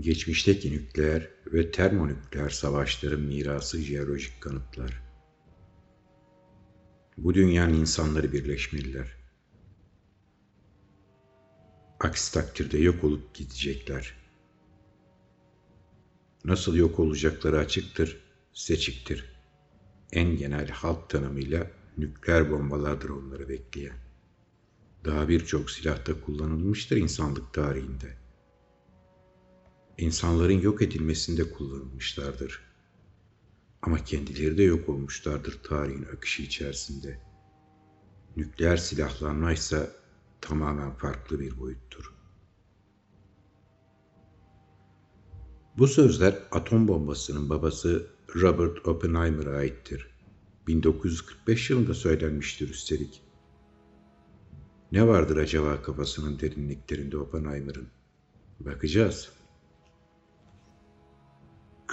Geçmişteki nükleer ve termonükleer savaşların mirası jeolojik kanıtlar. Bu dünyanın insanları birleşmeliler. Aksi takdirde yok olup gidecekler. Nasıl yok olacakları açıktır, seçiktir. En genel halk tanımıyla nükleer bombalardır onları bekleyen. Daha birçok silahta kullanılmıştır insanlık tarihinde. İnsanların yok edilmesinde kullanılmışlardır. Ama kendileri de yok olmuşlardır tarihin akışı içerisinde. Nükleer silahlanma ise tamamen farklı bir boyuttur. Bu sözler atom bombasının babası Robert Oppenheimer'a aittir. 1945 yılında söylenmiştir üstelik. Ne vardır acaba kafasının derinliklerinde Oppenheimer'ın? Bakacağız.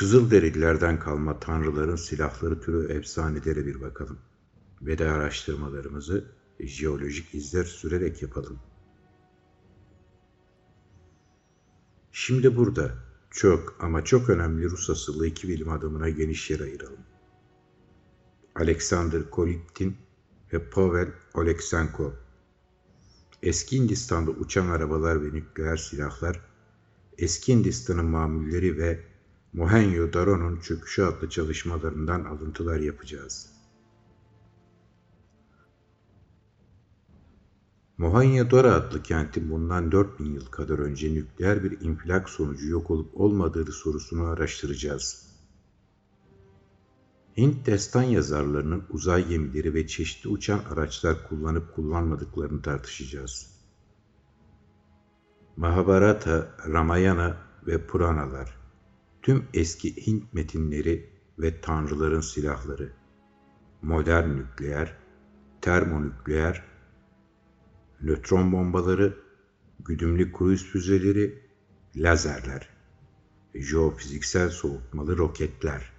Kızılderililerden kalma tanrıların silahları türü efsanelere bir bakalım. Ve de araştırmalarımızı jeolojik izler sürerek yapalım. Şimdi burada çok ama çok önemli Rus asıllı iki bilim adamına geniş yer ayıralım. Alexander Kolitkin ve Pavel Oleksenko. Eski Hindistan'da uçan arabalar ve nükleer silahlar, eski Hindistan'ın mamulleri ve Mohenjo-Daro'nun çöküşü adlı çalışmalarından alıntılar yapacağız. Mohenjo-Daro adlı kentin bundan 4000 yıl kadar önce nükleer bir infilak sonucu yok olup olmadığı sorusunu araştıracağız. Hint destan yazarlarının uzay gemileri ve çeşitli uçan araçlar kullanıp kullanmadıklarını tartışacağız. Mahabharata, Ramayana ve Puranalar tüm eski Hint metinleri ve tanrıların silahları, modern nükleer, termonükleer, nötron bombaları, güdümlü kruz füzeleri, lazerler, jeofiziksel soğutmalı roketler.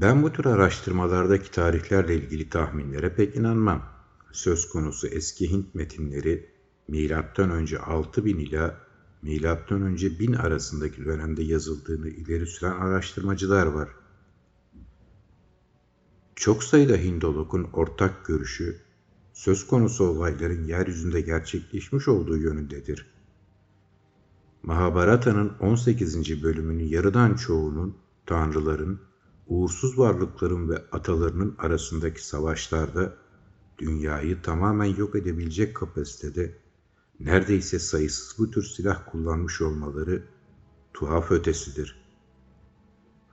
Ben bu tür araştırmalardaki tarihlerle ilgili tahminlere pek inanmam. Söz konusu eski Hint metinleri milattan önce 6000 ila milattan önce 1000 arasındaki dönemde yazıldığını ileri süren araştırmacılar var. Çok sayıda Hindolog'un ortak görüşü söz konusu olayların yeryüzünde gerçekleşmiş olduğu yönündedir. Mahabharata'nın 18. bölümünün yarıdan çoğunun tanrıların, uğursuz varlıkların ve atalarının arasındaki savaşlarda dünyayı tamamen yok edebilecek kapasitede neredeyse sayısız bu tür silah kullanmış olmaları tuhaf ötesidir.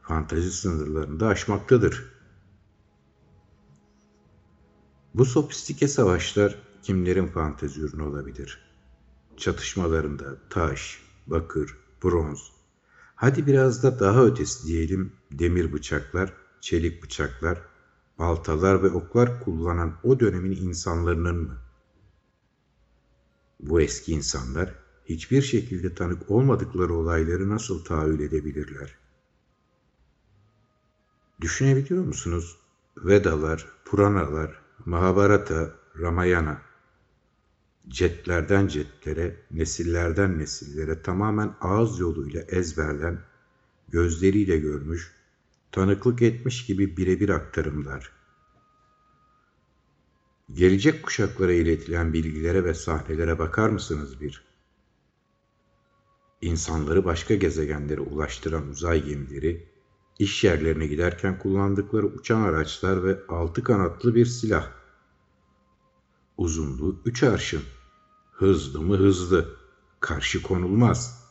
Fantazi sınırlarını da aşmaktadır. Bu sofistike savaşlar kimlerin fantezi ürünü olabilir? Çatışmalarında taş, bakır, bronz, hadi biraz da daha ötesi diyelim demir bıçaklar, çelik bıçaklar, baltalar ve oklar kullanan o dönemin insanlarının mı? Bu eski insanlar hiçbir şekilde tanık olmadıkları olayları nasıl tahayyül edebilirler? Düşünebiliyor musunuz? Vedalar, Puranalar, Mahabharata, Ramayana, cetlerden cetlere, nesillerden nesillere tamamen ağız yoluyla ezberden, gözleriyle görmüş, tanıklık etmiş gibi birebir aktarımlar. Gelecek kuşaklara iletilen bilgilere ve sahnelere bakar mısınız bir? İnsanları başka gezegenlere ulaştıran uzay gemileri, iş yerlerine giderken kullandıkları uçan araçlar ve altı kanatlı bir silah. Uzunluğu üç arşın. Hızlı mı hızlı. Karşı konulmaz.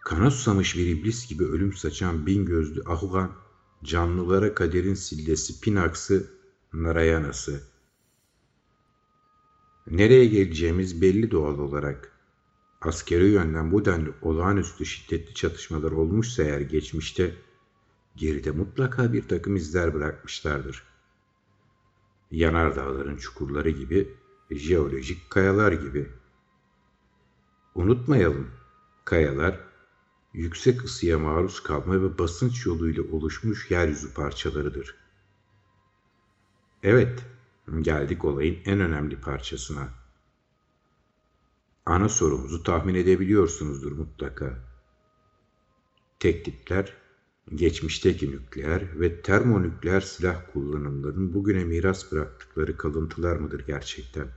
Kana susamış bir iblis gibi ölüm saçan bin gözlü ahugan, canlılara kaderin sillesi Pinaks'ı, Narayana'sı. Nereye geleceğimiz belli doğal olarak. Askeri yönden bu denli olağanüstü şiddetli çatışmalar olmuşsa eğer geçmişte, geride mutlaka bir takım izler bırakmışlardır. Yanardağların çukurları gibi, jeolojik kayalar gibi. Unutmayalım, kayalar, yüksek ısıya maruz kalma ve basınç yoluyla oluşmuş yeryüzü parçalarıdır. Evet, geldik olayın en önemli parçasına. ana sorumuzu tahmin edebiliyorsunuzdur mutlaka. Teklitler, geçmişteki nükleer ve termonükleer silah kullanımlarının bugüne miras bıraktıkları kalıntılar mıdır gerçekten?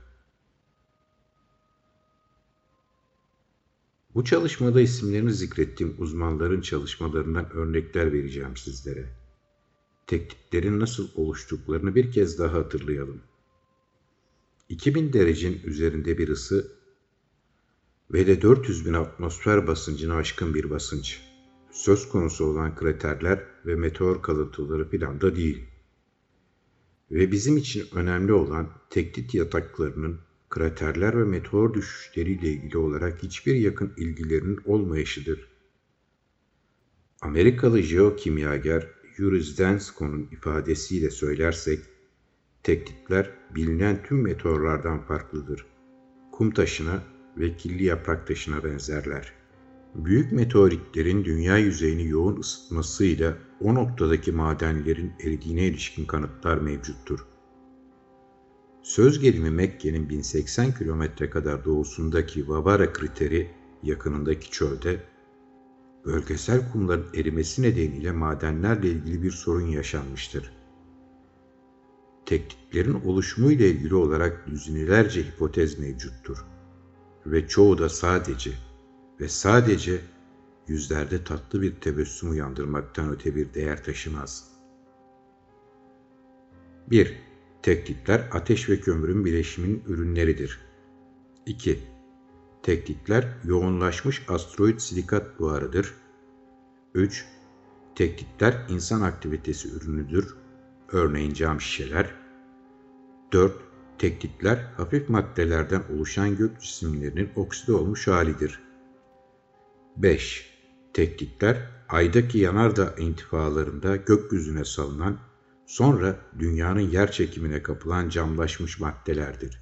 Bu çalışmada isimlerini zikrettiğim uzmanların çalışmalarından örnekler vereceğim sizlere. Teklitlerin nasıl oluştuklarını bir kez daha hatırlayalım. 2000 derecenin üzerinde bir ısı ve de 400 bin atmosfer basıncını aşkın bir basınç. Söz konusu olan kraterler ve meteor kalıntıları planda değil. Ve bizim için önemli olan teklit yataklarının kraterler ve meteor düşüşleriyle ilgili olarak hiçbir yakın ilgilerinin olmayışıdır. Amerikalı jeokimyager Yuri Densko'nun ifadesiyle söylersek, teklitler bilinen tüm meteorlardan farklıdır. Kum taşına ve kirli yaprak taşına benzerler. Büyük meteoritlerin dünya yüzeyini yoğun ısıtmasıyla o noktadaki madenlerin eridiğine ilişkin kanıtlar mevcuttur. Söz gelimi Mekke'nin 1080 kilometre kadar doğusundaki Vavara kriteri yakınındaki çölde bölgesel kumların erimesi nedeniyle madenlerle ilgili bir sorun yaşanmıştır. Teklitlerin oluşumu ile ilgili olarak düzinelerce hipotez mevcuttur ve çoğu da sadece ve sadece yüzlerde tatlı bir tebessüm uyandırmaktan öte bir değer taşımaz. 1. Teklitler ateş ve kömürün bileşiminin ürünleridir. 2. Teklitler yoğunlaşmış asteroid silikat buharıdır. 3. Teklitler insan aktivitesi ürünüdür. Örneğin cam şişeler. 4. Teklitler hafif maddelerden oluşan gök cisimlerinin okside olmuş halidir. 5. Teklitler aydaki yanardağ intifalarında gökyüzüne salınan sonra dünyanın yer çekimine kapılan camlaşmış maddelerdir.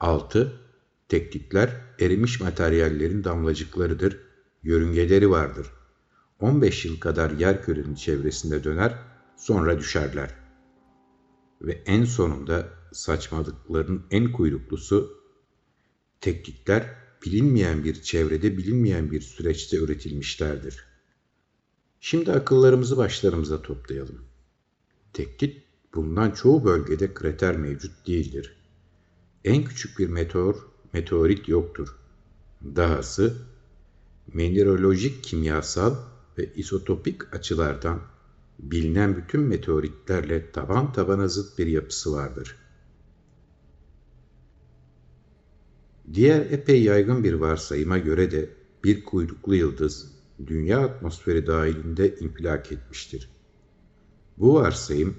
6. Teklitler erimiş materyallerin damlacıklarıdır, yörüngeleri vardır. 15 yıl kadar yer kürenin çevresinde döner, sonra düşerler. Ve en sonunda saçmalıkların en kuyruklusu, teklitler bilinmeyen bir çevrede bilinmeyen bir süreçte üretilmişlerdir. Şimdi akıllarımızı başlarımıza toplayalım. Teklit bulunan çoğu bölgede krater mevcut değildir. En küçük bir meteor, meteorit yoktur. Dahası mineralojik, kimyasal ve isotopik açılardan bilinen bütün meteoritlerle taban tabana zıt bir yapısı vardır. Diğer epey yaygın bir varsayıma göre de bir kuyruklu yıldız dünya atmosferi dahilinde infilak etmiştir. Bu varsayım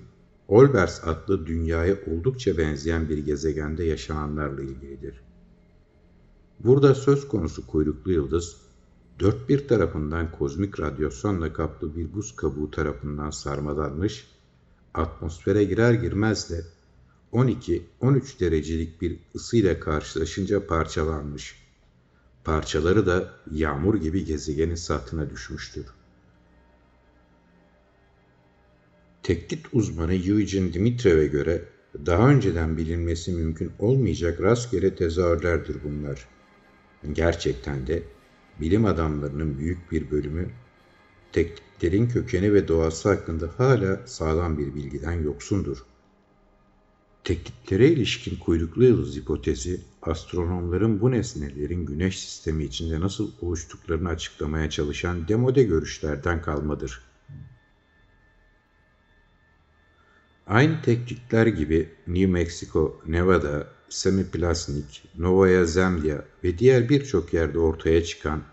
Olbers adlı dünyaya oldukça benzeyen bir gezegende yaşananlarla ilgilidir. Burada söz konusu kuyruklu yıldız, dört bir tarafından kozmik radyasyonla kaplı bir buz kabuğu tarafından sarmalanmış, atmosfere girer girmez de 12-13 derecelik bir ısıyla karşılaşınca parçalanmış. Parçaları da yağmur gibi gezegenin sahtına düşmüştür. Teklit uzmanı Eugene Dimitrev'e göre daha önceden bilinmesi mümkün olmayacak rastgele tezahürlerdir bunlar. Gerçekten de bilim adamlarının büyük bir bölümü teklitlerin kökeni ve doğası hakkında hala sağlam bir bilgiden yoksundur. Teklitlere ilişkin kuyruklu yıldız hipotezi, astronomların bu nesnelerin güneş sistemi içinde nasıl oluştuklarını açıklamaya çalışan demode görüşlerden kalmadır. Aynı teknikler gibi New Mexico, Nevada, Semiplasnik, Novaya Zemlya ve diğer birçok yerde ortaya çıkan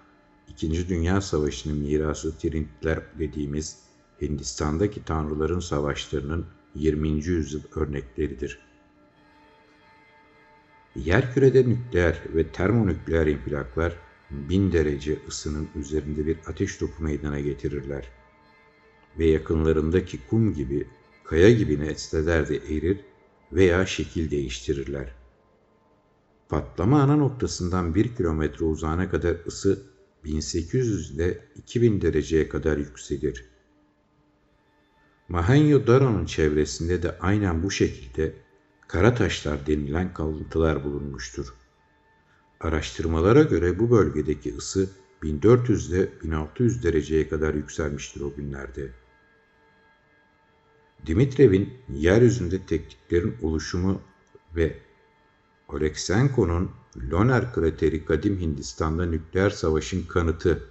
İkinci Dünya Savaşı'nın mirası Trintler dediğimiz Hindistan'daki tanrıların savaşlarının 20. yüzyıl örnekleridir. Yerkürede nükleer ve termonükleer infilaklar bin derece ısının üzerinde bir ateş topu meydana getirirler ve yakınlarındaki kum gibi kaya gibi nesneler de erir veya şekil değiştirirler. Patlama ana noktasından 1 kilometre uzağına kadar ısı 1800 ile 2000 dereceye kadar yükselir. Mohenjo-Daro'nun çevresinde de aynen bu şekilde kara taşlar denilen kalıntılar bulunmuştur. Araştırmalara göre bu bölgedeki ısı 1400 ile 1600 dereceye kadar yükselmiştir o günlerde. Dimitrev'in yeryüzünde tekniklerin oluşumu ve Oleksenko'nun Lonar krateri kadim Hindistan'da nükleer savaşın kanıtı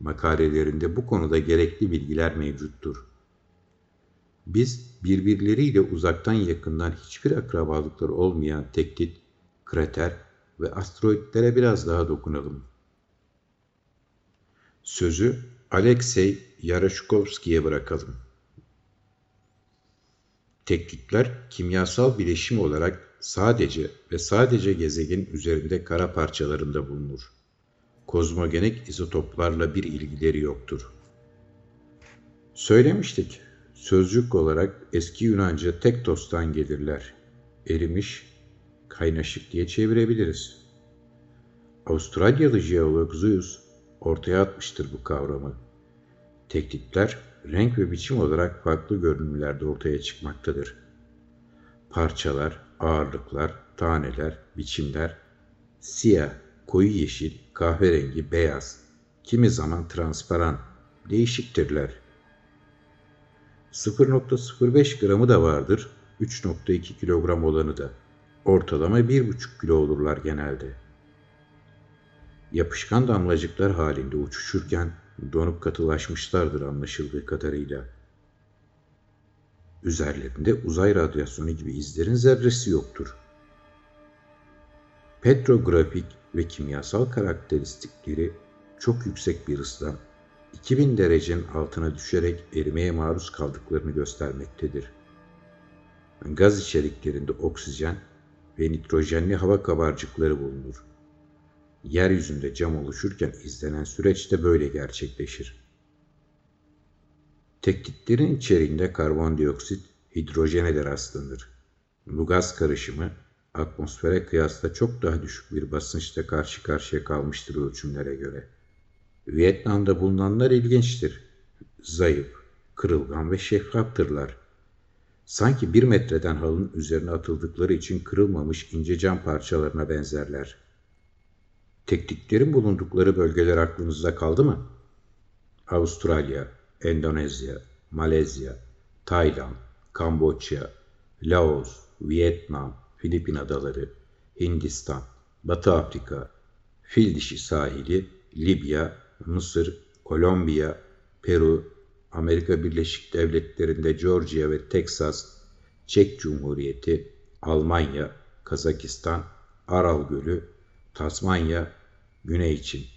makalelerinde bu konuda gerekli bilgiler mevcuttur. Biz birbirleriyle uzaktan yakından hiçbir akrabalıkları olmayan tektit, krater ve asteroidlere biraz daha dokunalım. Sözü Alexey Yarashkovski'ye bırakalım. Teklitler kimyasal bileşim olarak sadece ve sadece gezegenin üzerinde kara parçalarında bulunur. Kozmogenik izotoplarla bir ilgileri yoktur. Söylemiştik, sözcük olarak eski Yunanca tektostan gelirler. Erimiş, kaynaşık diye çevirebiliriz. Avustralyalı jeolog Zeus ortaya atmıştır bu kavramı. Teklitler renk ve biçim olarak farklı görünümlerde ortaya çıkmaktadır. Parçalar, ağırlıklar, taneler, biçimler, siyah, koyu yeşil, kahverengi, beyaz, kimi zaman transparan, değişiktirler. 0.05 gramı da vardır, 3.2 kilogram olanı da. Ortalama 1,5 kilo olurlar genelde. Yapışkan damlacıklar halinde uçuşurken donup katılaşmışlardır anlaşıldığı kadarıyla. Üzerlerinde uzay radyasyonu gibi izlerin zerresi yoktur. Petrografik ve kimyasal karakteristikleri çok yüksek bir hızla 2000 derecenin altına düşerek erimeye maruz kaldıklarını göstermektedir. Gaz içeriklerinde oksijen ve nitrojenli hava kabarcıkları bulunur. Yeryüzünde cam oluşurken izlenen süreç de böyle gerçekleşir. Teklitlerin içeriğinde karbondioksit, hidrojene de rastlanır. Bu gaz karışımı atmosfere kıyasla çok daha düşük bir basınçta karşı karşıya kalmıştır ölçümlere göre. Vietnam'da bulunanlar ilginçtir. Zayıf, kırılgan ve şeffaftırlar. Sanki bir metreden halının üzerine atıldıkları için kırılmamış ince cam parçalarına benzerler. Tekniklerin bulundukları bölgeler aklınızda kaldı mı? Avustralya, Endonezya, Malezya, Tayland, Kamboçya, Laos, Vietnam, Filipin adaları, Hindistan, Batı Afrika, Fil dişi sahili, Libya, Mısır, Kolombiya, Peru, Amerika Birleşik Devletleri'nde Georgia ve Teksas, Çek Cumhuriyeti, Almanya, Kazakistan, Aral Gölü, Tasmanya, Güney Çin.